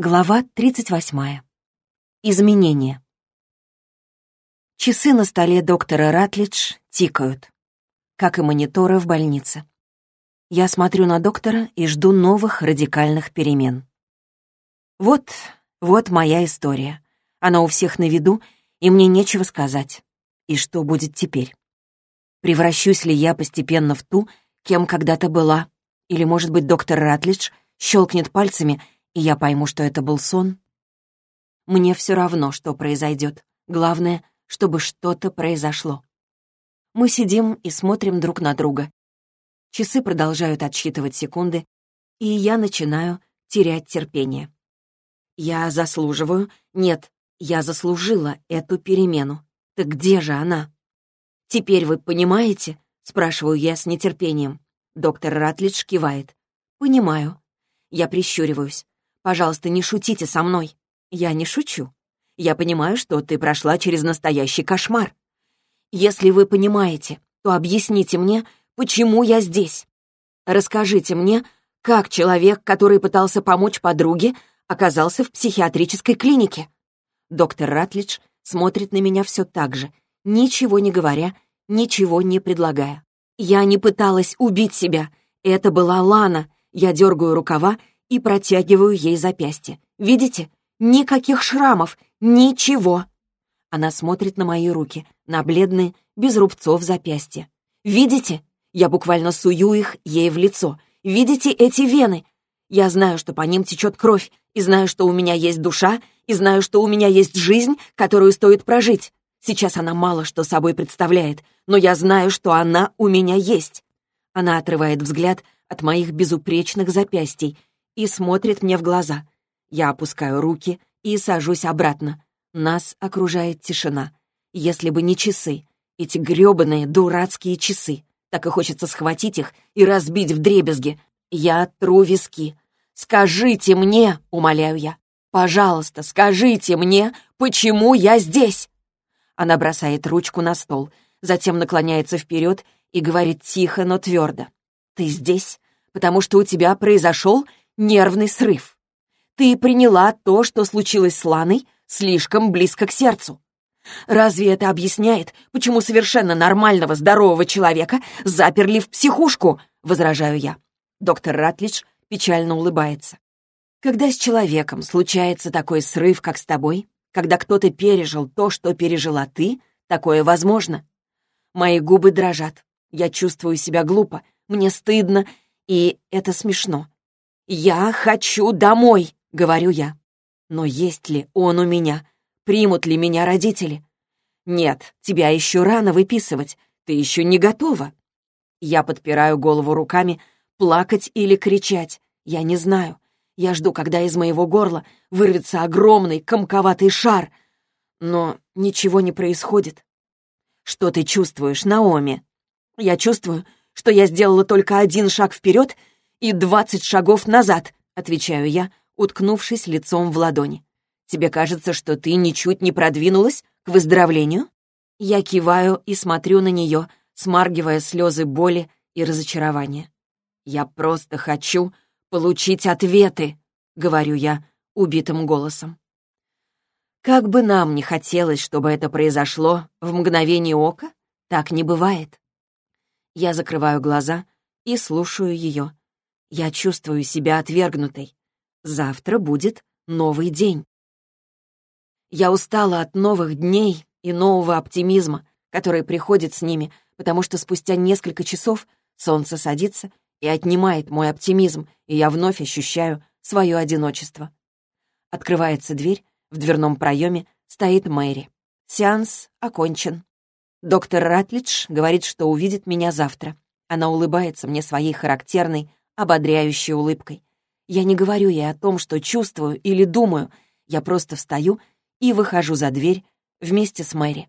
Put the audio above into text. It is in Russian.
Глава 38. Изменения. Часы на столе доктора Ратлидж тикают, как и мониторы в больнице. Я смотрю на доктора и жду новых радикальных перемен. Вот, вот моя история. Она у всех на виду, и мне нечего сказать. И что будет теперь? Превращусь ли я постепенно в ту, кем когда-то была? Или, может быть, доктор Ратлидж щелкнет пальцами — и я пойму, что это был сон. Мне все равно, что произойдет. Главное, чтобы что-то произошло. Мы сидим и смотрим друг на друга. Часы продолжают отсчитывать секунды, и я начинаю терять терпение. Я заслуживаю, нет, я заслужила эту перемену. Так где же она? Теперь вы понимаете? Спрашиваю я с нетерпением. Доктор Ратлидж кивает. Понимаю. Я прищуриваюсь. Пожалуйста, не шутите со мной. Я не шучу. Я понимаю, что ты прошла через настоящий кошмар. Если вы понимаете, то объясните мне, почему я здесь. Расскажите мне, как человек, который пытался помочь подруге, оказался в психиатрической клинике. Доктор Ратлидж смотрит на меня все так же, ничего не говоря, ничего не предлагая. Я не пыталась убить себя. Это была Лана. Я дергаю рукава и протягиваю ей запястье. «Видите? Никаких шрамов, ничего!» Она смотрит на мои руки, на бледные, без рубцов запястья. «Видите? Я буквально сую их ей в лицо. Видите эти вены? Я знаю, что по ним течет кровь, и знаю, что у меня есть душа, и знаю, что у меня есть жизнь, которую стоит прожить. Сейчас она мало что собой представляет, но я знаю, что она у меня есть». Она отрывает взгляд от моих безупречных запястий и смотрит мне в глаза. Я опускаю руки и сажусь обратно. Нас окружает тишина. Если бы не часы, эти грёбаные дурацкие часы, так и хочется схватить их и разбить в дребезги. Я тру виски. «Скажите мне», — умоляю я, «пожалуйста, скажите мне, почему я здесь?» Она бросает ручку на стол, затем наклоняется вперед и говорит тихо, но твердо. «Ты здесь, потому что у тебя произошел нервный срыв. Ты приняла то, что случилось с Ланой, слишком близко к сердцу. Разве это объясняет, почему совершенно нормального, здорового человека заперли в психушку? Возражаю я. Доктор Ратлидж печально улыбается. Когда с человеком случается такой срыв, как с тобой, когда кто-то пережил то, что пережила ты, такое возможно. Мои губы дрожат. Я чувствую себя глупо, мне стыдно, и это смешно. «Я хочу домой», — говорю я. Но есть ли он у меня? Примут ли меня родители? Нет, тебя еще рано выписывать, ты еще не готова. Я подпираю голову руками, плакать или кричать. Я не знаю. Я жду, когда из моего горла вырвется огромный комковатый шар. Но ничего не происходит. Что ты чувствуешь, Наоми? Я чувствую, что я сделала только один шаг вперед — и двадцать шагов назад», — отвечаю я, уткнувшись лицом в ладони. «Тебе кажется, что ты ничуть не продвинулась к выздоровлению?» Я киваю и смотрю на нее, смаргивая слезы боли и разочарования. «Я просто хочу получить ответы», — говорю я убитым голосом. Как бы нам ни хотелось, чтобы это произошло в мгновение ока, так не бывает. Я закрываю глаза и слушаю ее. Я чувствую себя отвергнутой. Завтра будет новый день. Я устала от новых дней и нового оптимизма, который приходит с ними, потому что спустя несколько часов солнце садится и отнимает мой оптимизм, и я вновь ощущаю свое одиночество. Открывается дверь, в дверном проеме стоит Мэри. Сеанс окончен. Доктор Ратлидж говорит, что увидит меня завтра. Она улыбается мне своей характерной, ободряющей улыбкой. Я не говорю ей о том, что чувствую или думаю, я просто встаю и выхожу за дверь вместе с Мэри.